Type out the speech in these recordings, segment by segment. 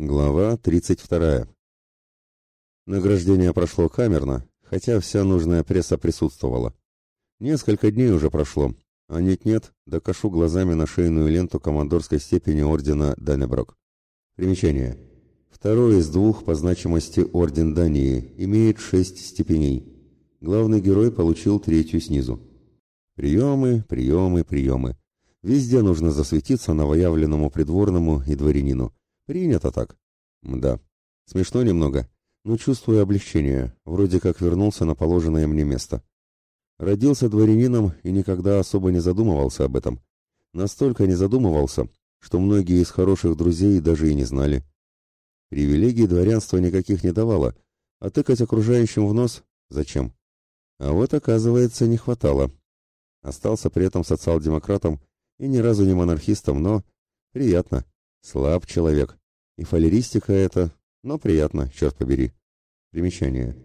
Глава 32. Награждение прошло камерно, хотя вся нужная пресса присутствовала. Несколько дней уже прошло, а нет-нет, докашу глазами на шейную ленту командорской степени ордена Даннеброк. Примечание. Второй из двух по значимости орден Дании, имеет шесть степеней. Главный герой получил третью снизу. Приемы, приемы, приемы. Везде нужно засветиться новоявленному придворному и дворянину. Принято так. Мда. Смешно немного, но чувствую облегчение, вроде как вернулся на положенное мне место. Родился дворянином и никогда особо не задумывался об этом. Настолько не задумывался, что многие из хороших друзей даже и не знали. Привилегий дворянства никаких не давало, а тыкать окружающим в нос зачем? А вот, оказывается, не хватало. Остался при этом социал-демократом и ни разу не монархистом, но приятно. Слаб человек. И фалеристика это, но приятно, черт побери. Примечание.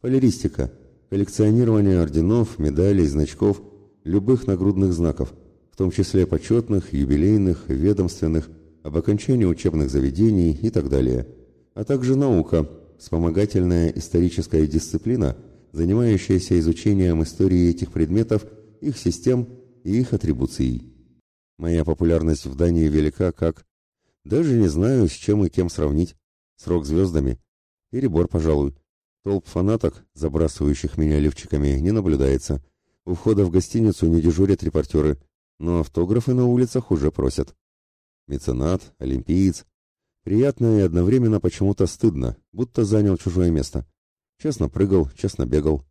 Фалеристика. Коллекционирование орденов, медалей, значков, любых нагрудных знаков, в том числе почетных, юбилейных, ведомственных, об окончании учебных заведений и так далее. А также наука, вспомогательная историческая дисциплина, занимающаяся изучением истории этих предметов, их систем и их атрибуций. Моя популярность в Дании велика как даже не знаю, с чем и кем сравнить. Срок звездами. Перебор, пожалуй. Толп фанаток, забрасывающих меня лифчиками, не наблюдается. У входа в гостиницу не дежурят репортеры, но автографы на улицах уже просят. Меценат, олимпиец. Приятно и одновременно почему-то стыдно, будто занял чужое место. Честно прыгал, честно бегал.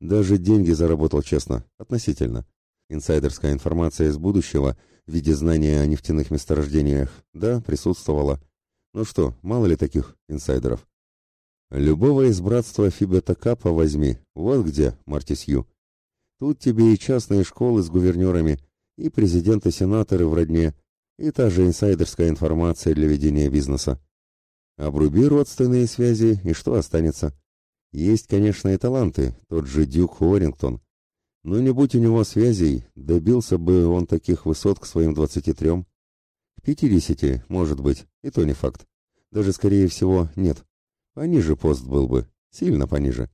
Даже деньги заработал честно, относительно. Инсайдерская информация из будущего в виде знания о нефтяных месторождениях, да, присутствовала. Ну что, мало ли таких инсайдеров? Любого из братства Фибета Капа возьми, вот где, Марти Сью. Тут тебе и частные школы с гувернерами, и президенты-сенаторы в родне, и та же инсайдерская информация для ведения бизнеса. Обруби родственные связи, и что останется? Есть, конечно, и таланты, тот же Дюк Уоррингтон, но не будь у него связей, добился бы он таких высот к своим двадцати трем. К пятидесяти, может быть, и то не факт. Даже, скорее всего, нет. Пониже пост был бы, сильно пониже.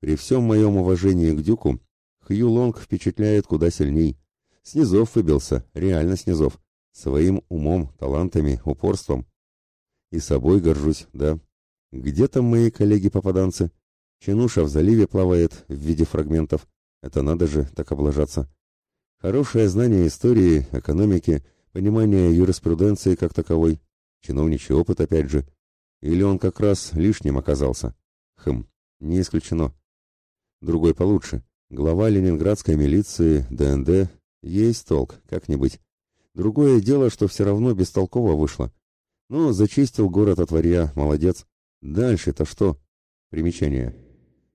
При всем моем уважении к Дюку, Хью Лонг впечатляет куда сильней. Снизов выбился, реально снизов. Своим умом, талантами, упорством. И собой горжусь, да. Где там мои коллеги-попаданцы? Чинуша в заливе плавает в виде фрагментов. Это надо же так облажаться. Хорошее знание истории, экономики, понимание юриспруденции как таковой, чиновничий опыт опять же. Или он как раз лишним оказался? Хм, не исключено. Другой получше. Глава ленинградской милиции, ДНД, есть толк, как-нибудь. Другое дело, что все равно бестолково вышло. Ну, зачистил город от варья, молодец. Дальше-то что? Примечание.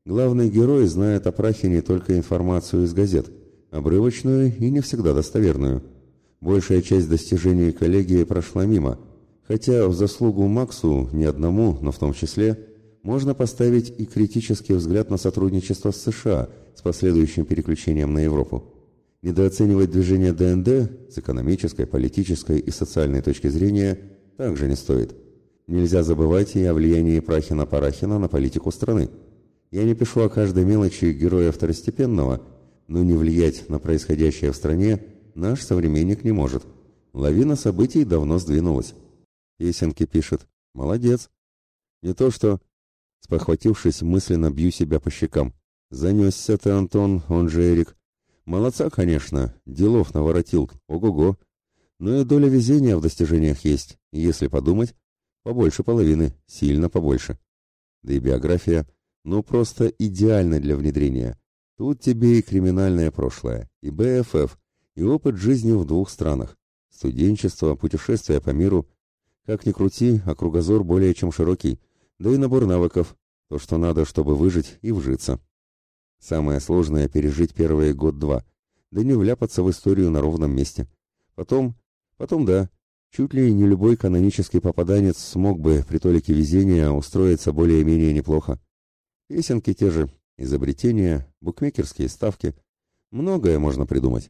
Главный герой знает о Прахине только информацию из газет, обрывочную и не всегда достоверную. Большая часть достижений коллегии прошла мимо, хотя в заслугу Максу, не одному, но в том числе, можно поставить и критический взгляд на сотрудничество с США с последующим переключением на Европу. Недооценивать движение ДНД с экономической, политической и социальной точки зрения также не стоит. Нельзя забывать и о влиянии Прахина-Парахина на политику страны. Я не пишу о каждой мелочи героя второстепенного, но не влиять на происходящее в стране наш современник не может. Лавина событий давно сдвинулась. Песенки пишет. Молодец. Не то что... Спохватившись, мысленно бью себя по щекам. Занесся ты, Антон, он же Эрик. Молодца, конечно, делов наворотил, ого-го. Но и доля везения в достижениях есть, если подумать, побольше половины, сильно побольше. Да и биография ну просто идеально для внедрения. Тут тебе и криминальное прошлое, и БФФ, и опыт жизни в двух странах. Студенчество, путешествия по миру. Как ни крути, а кругозор более чем широкий. Да и набор навыков. То, что надо, чтобы выжить и вжиться. Самое сложное — пережить первые год-два. Да не вляпаться в историю на ровном месте. Потом, потом да, чуть ли не любой канонический попаданец смог бы при толике везения устроиться более-менее неплохо. Песенки те же, изобретения, букмекерские ставки. Многое можно придумать.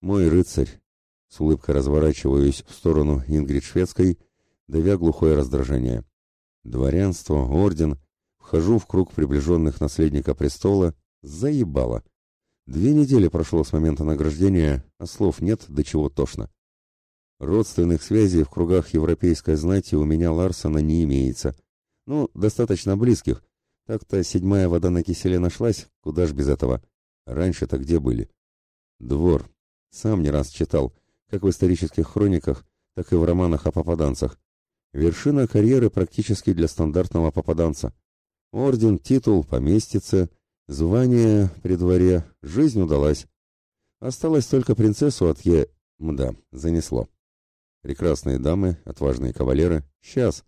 Мой рыцарь. С улыбкой разворачиваюсь в сторону Ингрид Шведской, давя глухое раздражение. Дворянство, орден, вхожу в круг приближенных наследника престола, заебало. Две недели прошло с момента награждения, а слов нет, до чего тошно. Родственных связей в кругах европейской знати у меня Ларсона не имеется. Ну, достаточно близких. Так-то седьмая вода на киселе нашлась, куда ж без этого. Раньше-то где были? Двор. Сам не раз читал, как в исторических хрониках, так и в романах о попаданцах. Вершина карьеры практически для стандартного попаданца. Орден, титул, поместице, звание при дворе, жизнь удалась. Осталось только принцессу от Е... Мда, занесло. Прекрасные дамы, отважные кавалеры. Сейчас.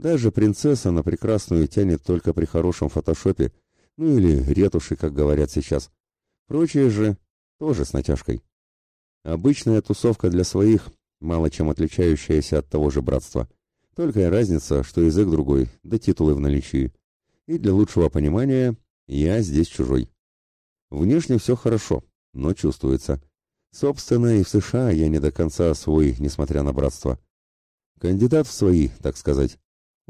Даже принцесса на прекрасную тянет только при хорошем фотошопе, ну или ретуши, как говорят сейчас. Прочие же тоже с натяжкой. Обычная тусовка для своих, мало чем отличающаяся от того же братства. Только и разница, что язык другой, да титулы в наличии. И для лучшего понимания, я здесь чужой. Внешне все хорошо, но чувствуется. Собственно, и в США я не до конца свой, несмотря на братство. Кандидат в свои, так сказать.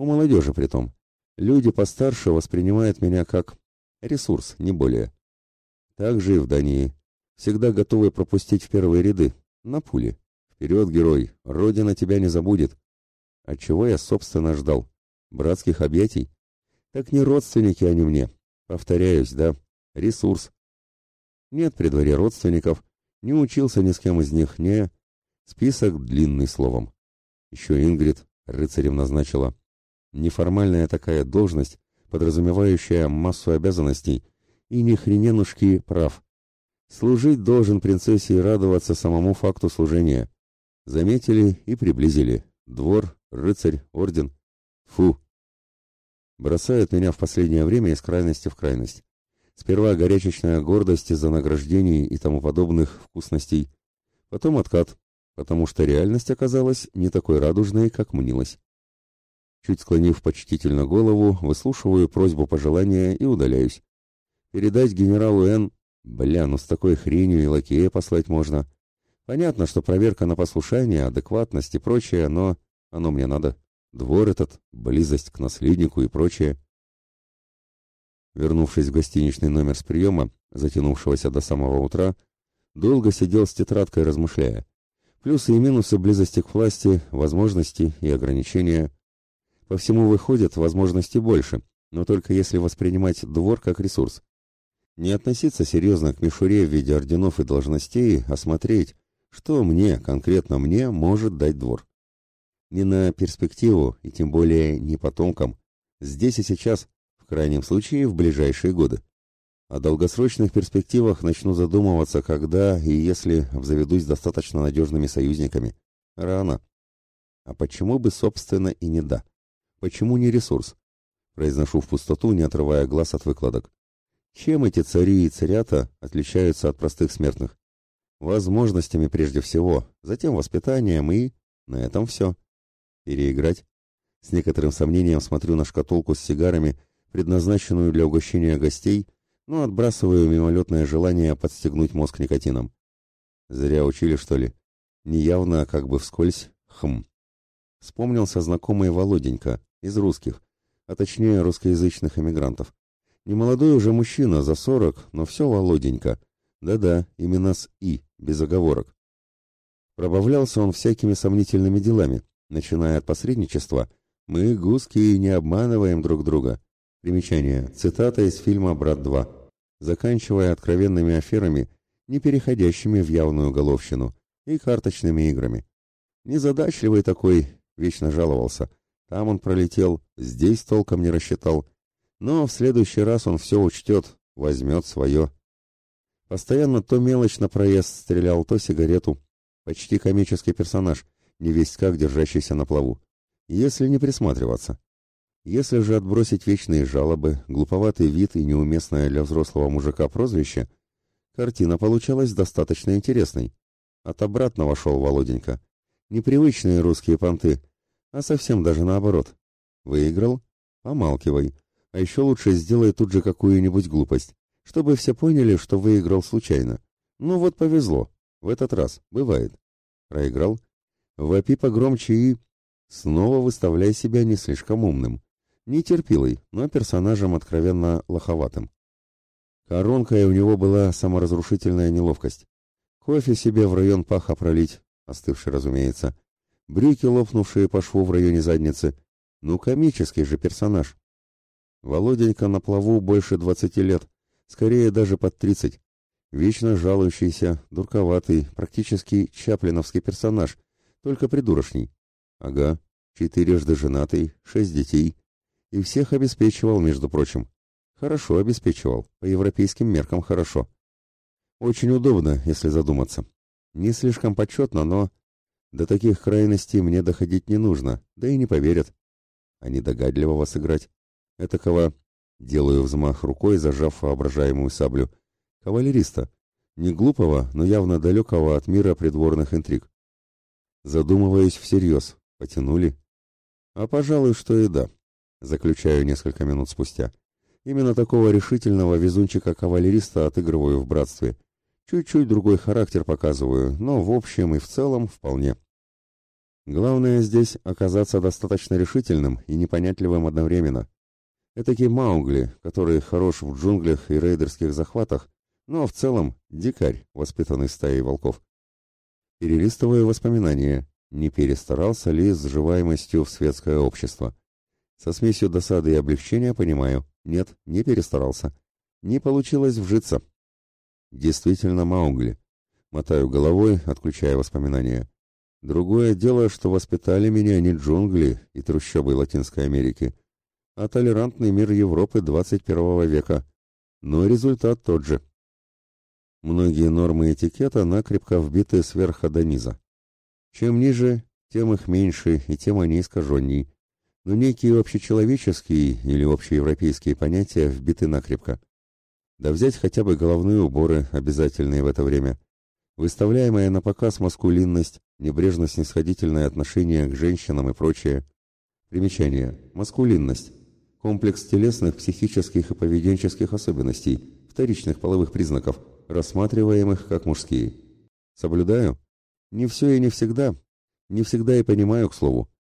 У молодежи притом. Люди постарше воспринимают меня как ресурс, не более. Так же и в Дании. Всегда готовы пропустить в первые ряды, на пули. Вперед, герой, Родина тебя не забудет. От чего я, собственно, ждал? Братских объятий? Так не родственники они мне. Повторяюсь, да, ресурс. Нет при дворе родственников, не учился ни с кем из них, не... Список длинный словом. Еще Ингрид рыцарем назначила. Неформальная такая должность, подразумевающая массу обязанностей и ни хрененушки прав. Служить должен принцессе и радоваться самому факту служения. Заметили и приблизили. Двор, рыцарь, орден. Фу. Бросают меня в последнее время из крайности в крайность. Сперва горячечная гордость из-за награждений и тому подобных вкусностей, потом откат, потому что реальность оказалась не такой радужной, как мнилось. Чуть склонив почтительно голову, выслушиваю просьбу пожелания и удаляюсь. Передать генералу Н... Бля, ну с такой хренью и лакея послать можно. Понятно, что проверка на послушание, адекватность и прочее, но оно мне надо. Двор этот, близость к наследнику и прочее. Вернувшись в гостиничный номер с приема, затянувшегося до самого утра, долго сидел с тетрадкой, размышляя. Плюсы и минусы близости к власти, возможности и ограничения. По всему выходит, возможностей больше, но только если воспринимать двор как ресурс. Не относиться серьезно к мишуре в виде орденов и должностей, а смотреть, что мне, конкретно мне, может дать двор. Не на перспективу, и тем более не потомкам. Здесь и сейчас, крайнем случае в ближайшие годы. О долгосрочных перспективах начну задумываться, когда и если обзаведусь достаточно надежными союзниками. Рано. А почему бы, собственно, и не да? Почему не ресурс? Произношу в пустоту, не отрывая глаз от выкладок. Чем эти цари и царята отличаются от простых смертных? Возможностями прежде всего, затем воспитанием и... На этом все. Переиграть? С некоторым сомнением смотрю на шкатулку с сигарами, предназначенную для угощения гостей, но отбрасываю мимолетное желание подстегнуть мозг никотином. Зря учили, что ли? Неявно, как бы вскользь, хм. Вспомнился знакомый Володенька, из русских, а точнее русскоязычных эмигрантов. Немолодой уже мужчина, за сорок, но все Володенька. Да-да, именно с «и», без оговорок. Пробавлялся он всякими сомнительными делами, начиная от посредничества. Мы, гуски, не обманываем друг друга. Примечание. Цитата из фильма «Брат 2». Заканчивая откровенными аферами, не переходящими в явную головщину, и карточными играми. Незадачливый такой, вечно жаловался. Там он пролетел, здесь толком не рассчитал. Но в следующий раз он все учтет, возьмет свое. Постоянно то мелочь на проезд стрелял, то сигарету. Почти комический персонаж, не весть как держащийся на плаву. Если не присматриваться. Если же отбросить вечные жалобы, глуповатый вид и неуместное для взрослого мужика прозвище, картина получалась достаточно интересной. От обратного шел Володенька. Непривычные русские понты, а совсем даже наоборот. Выиграл? Помалкивай. А еще лучше сделай тут же какую-нибудь глупость, чтобы все поняли, что выиграл случайно. Ну вот повезло. В этот раз. Бывает. Проиграл? Вопи погромче и... снова выставляй себя не слишком умным. Не терпилой, но персонажем откровенно лоховатым. Коронкой у него была саморазрушительная неловкость. Кофе себе в район паха пролить, остывший, разумеется. Брюки, лопнувшие по шву в районе задницы. Ну, комический же персонаж. Володенька на плаву больше двадцати лет, скорее даже под тридцать. Вечно жалующийся, дурковатый, практически чаплиновский персонаж, только придурочный. Ага, четырежды женатый, шесть детей. И всех обеспечивал, между прочим. Хорошо обеспечивал, по европейским меркам хорошо. Очень удобно, если задуматься. Не слишком почетно, но... До таких крайностей мне доходить не нужно, да и не поверят. А недогадливого сыграть. Этакого... Делаю взмах рукой, зажав воображаемую саблю. Кавалериста. Не глупого, но явно далекого от мира придворных интриг. Задумываюсь всерьез. Потянули. А пожалуй, что и да. Заключаю несколько минут спустя. Именно такого решительного везунчика-кавалериста отыгрываю в братстве. Чуть-чуть другой характер показываю, но в общем и в целом вполне. Главное здесь оказаться достаточно решительным и непонятливым одновременно. Этакий Маугли, который хорош в джунглях и рейдерских захватах, но в целом дикарь, воспитанный стаей волков. Перелистываю воспоминания, не перестарался ли с сживаемостью в светское общество. Со смесью досады и облегчения понимаю, нет, не перестарался. Не получилось вжиться. Действительно Маугли. Мотаю головой, отключая воспоминания. Другое дело, что воспитали меня не джунгли и трущобы Латинской Америки, а толерантный мир Европы 21 века. Но результат тот же. Многие нормы этикета накрепко вбиты сверху до низа. Чем ниже, тем их меньше и тем они искаженней. Но некие общечеловеческие или общеевропейские понятия вбиты накрепко. Да взять хотя бы головные уборы, обязательные в это время. Выставляемая на показ маскулинность, небрежно-снисходительное отношение к женщинам и прочее. Примечание. Маскулинность. Комплекс телесных, психических и поведенческих особенностей, вторичных половых признаков, рассматриваемых как мужские. Соблюдаю? Не все и не всегда. Не всегда и понимаю, к слову.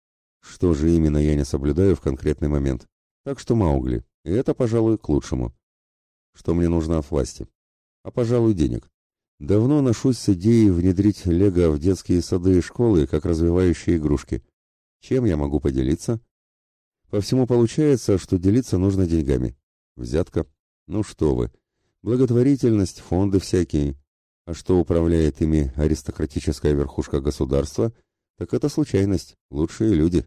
Что же именно я не соблюдаю в конкретный момент. Так что Маугли. И это, пожалуй, к лучшему. Что мне нужно от власти? А, пожалуй, денег. Давно ношусь с идеей внедрить лего в детские сады и школы как развивающие игрушки. Чем я могу поделиться? По всему получается, что делиться нужно деньгами. Взятка? Ну что вы. Благотворительность, фонды всякие. А что управляет ими аристократическая верхушка государства, так это случайность, лучшие люди.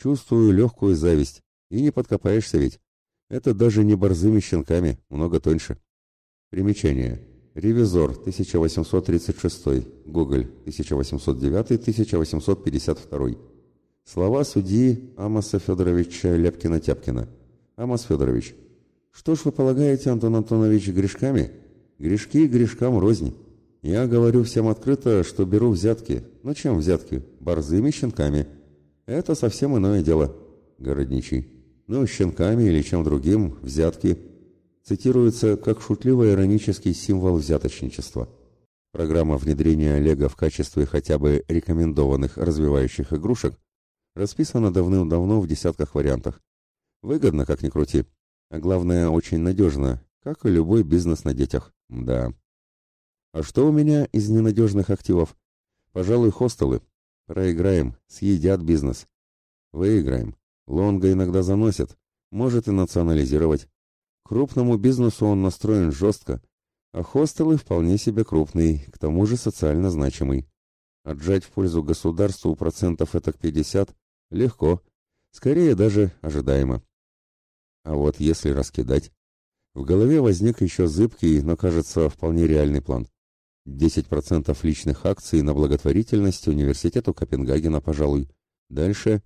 Чувствую легкую зависть, и не подкопаешься ведь. Это даже не борзыми щенками, много тоньше. Примечание. Ревизор, 1836. Гоголь, 1809-1852. Слова судьи Амоса Федоровича Ляпкина-Тяпкина. Амос Федорович. Что ж вы полагаете, Антон Антонович, грешками? Грешки грешкам рознь. Я говорю всем открыто, что беру взятки. Но чем взятки? Борзыми щенками. Это совсем иное дело. Городничий. Ну, щенками или чем другим, взятки. Цитируется как шутливо-иронический символ взяточничества. Программа внедрения Лего в качестве хотя бы рекомендованных развивающих игрушек Расписано давным-давно в десятках вариантах. Выгодно, как ни крути. А главное, очень надежно, как и любой бизнес на детях. Да. А что у меня из ненадежных активов? Пожалуй, хостелы. Проиграем, съедят бизнес. Выиграем. Лонга иногда заносит. Может и национализировать. Крупному бизнесу он настроен жестко. А хостелы вполне себе крупный, к тому же социально значимый. Отжать в пользу государства у процентов этак 50 Легко. Скорее даже ожидаемо. А вот если раскидать... В голове возник еще зыбкий, но, кажется, вполне реальный план. 10% личных акций на благотворительность университету Копенгагена, пожалуй. Дальше